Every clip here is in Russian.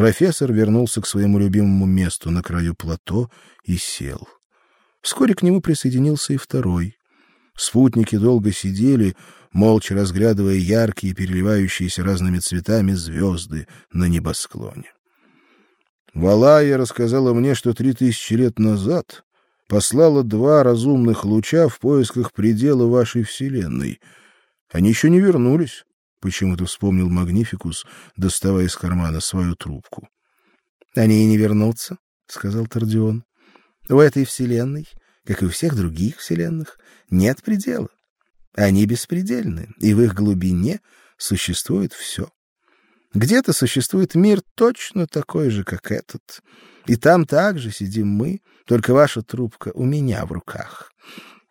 Профессор вернулся к своему любимому месту на краю плато и сел. Вскоре к нему присоединился и второй. Спутники долго сидели, молча разглядывая яркие, переливающиеся разными цветами звезды на небосклоне. Валая рассказала мне, что три тысячи лет назад послала два разумных луча в поисках предела вашей вселенной. Они еще не вернулись. Почему-то вспомнил Магнификус, доставая из кармана свою трубку. Они и не вернутся, сказал Тордион. В этой вселенной, как и у всех других вселенных, нет предела. Они беспредельны, и в их глубине существует все. Где-то существует мир точно такой же, как этот. И там также сидим мы, только ваша трубка у меня в руках.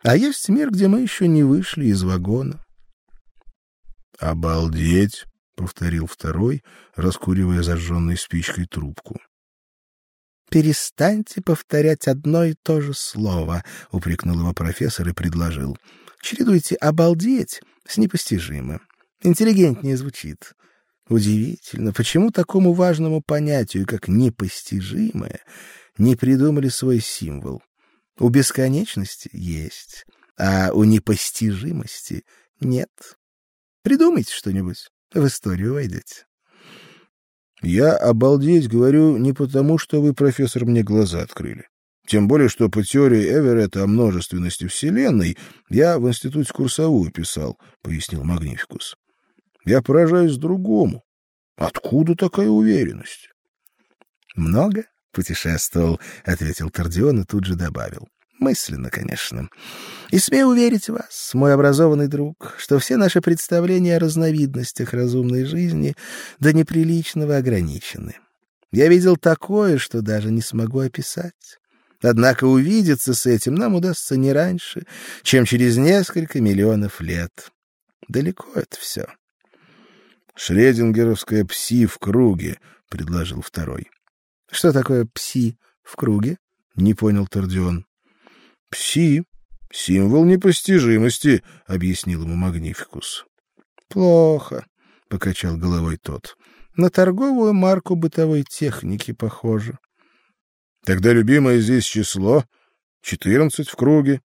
А есть мир, где мы еще не вышли из вагона. Обалдеть, повторил второй, раскуривая зажженной спичкой трубку. Перестаньте повторять одно и то же слово, упрекнул его профессор и предложил: чередуйте обалдеть с непостижимым. Интеллигентнее звучит. Удивительно, почему такому важному понятию, как непостижимое, не придумали свой символ. У бесконечности есть, а у непостижимости нет. Придумайте что-нибудь, в историю войдете. Я обалдеть говорю не потому, что вы, профессор, мне глаза открыли. Тем более, что по теории Эверетта о множественности вселенной я в институте курсовую писал, пояснил Магнификус. Я поражаюсь другому. Откуда такая уверенность? Много путешествовал, ответил Тордион и тут же добавил: мысленно, конечно. И смею уверить вас, мой образованный друг, что все наши представления о разновидностях разумной жизни до неприличного ограничены. Я видел такое, что даже не смогу описать. Однако увидеться с этим нам удастся не раньше, чем через несколько миллионов лет. Далеко это все. Шредингеровская пси в круге, предложил второй. Что такое пси в круге? Не понял Тордион. Пси символ непостижимости, объяснил ему Магнификус. Плохо, покачал головой тот. На торговую марку бытовой техники похоже. Тогда любимое здесь число четырнадцать в круге.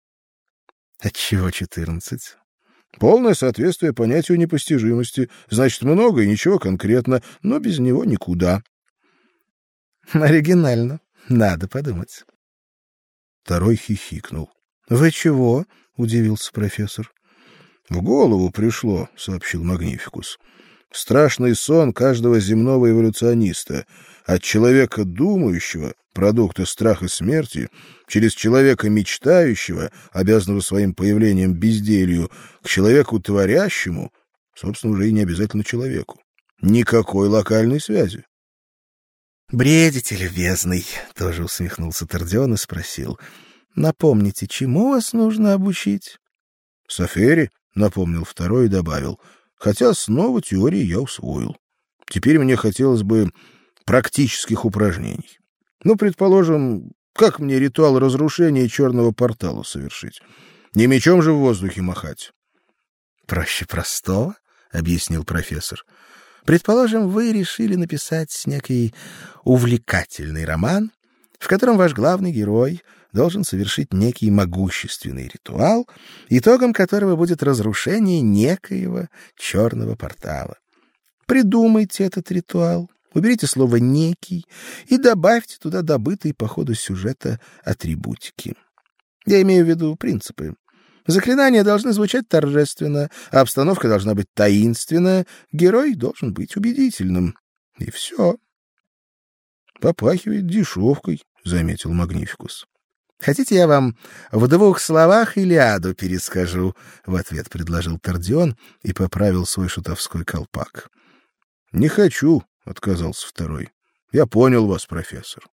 Отчего четырнадцать? Полное соответствие понятию непостижимости. Значит, много и ничего конкретно, но без него никуда. Оригинально. Надо подумать. Второй хихикнул. Вы чего? удивился профессор. В голову пришло, сообщил Магнификус. Страшный сон каждого земного эволюциониста, от человека думающего, продукта страха смерти, через человека мечтающего, обязанного своим появлением безделью, к человеку творящему, собственно, уже и не обязательно человеку. Никакой локальной связи. Бредите, любезный, тоже усмехнулся Тордион и спросил: "Напомните, чему вас нужно обучить?" "Сафери", напомнил второй и добавил: "Хотя снова теории я усвоил. Теперь мне хотелось бы практических упражнений. Ну, предположим, как мне ритуал разрушения черного портала совершить? Не мечом же в воздухе махать. Проще простого, объяснил профессор. Предположим, вы решили написать некий увлекательный роман, в котором ваш главный герой должен совершить некий могущественный ритуал, итогом которого будет разрушение некоего черного портала. Придумайте этот ритуал, уберите слово некий и добавьте туда добытые по ходу сюжета атрибутики. Я имею в виду принципы. Заклинания должны звучать торжественно, а обстановка должна быть таинственная, герой должен быть убедительным. И все. Попахивает дешевкой, заметил Магнификус. Хотите, я вам в двух словах Илиаду перескажу, в ответ предложил Тордион и поправил свой шутовской колпак. Не хочу, отказался второй. Я понял вас, профессор.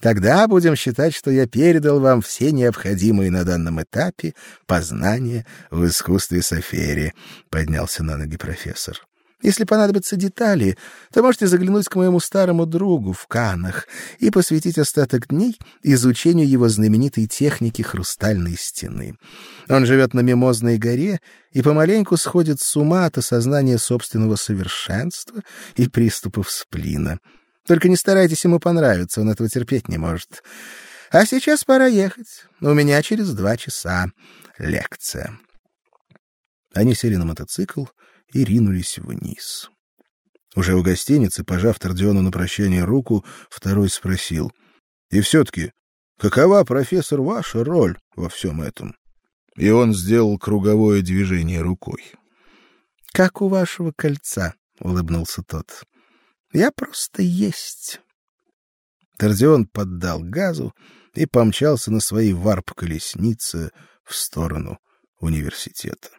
Тогда будем считать, что я передал вам все необходимые на данном этапе познания в искусстве Софери, поднялся на ноги профессор. Если понадобятся детали, то можете заглянуть к моему старому другу в Канах и посвятить остаток дней изучению его знаменитой техники хрустальной стены. Он живет на Мимозной горе и помаленьку сходит с ума от осознания собственного совершенства и приступов сплина. Только не старайтесь ему понравиться, он этого терпеть не может. А сейчас пора ехать. У меня через два часа лекция. Они сели на мотоцикл и ринулись вниз. Уже у гостиницы, пожав Тордиону на прощание руку, второй спросил: "И все таки какова, профессор, ваша роль во всем этом?" И он сделал круговое движение рукой. "Как у вашего кольца", улыбнулся тот. "Я просто есть". Тордион поддал газу и помчался на своей варп-колеснице в сторону университета.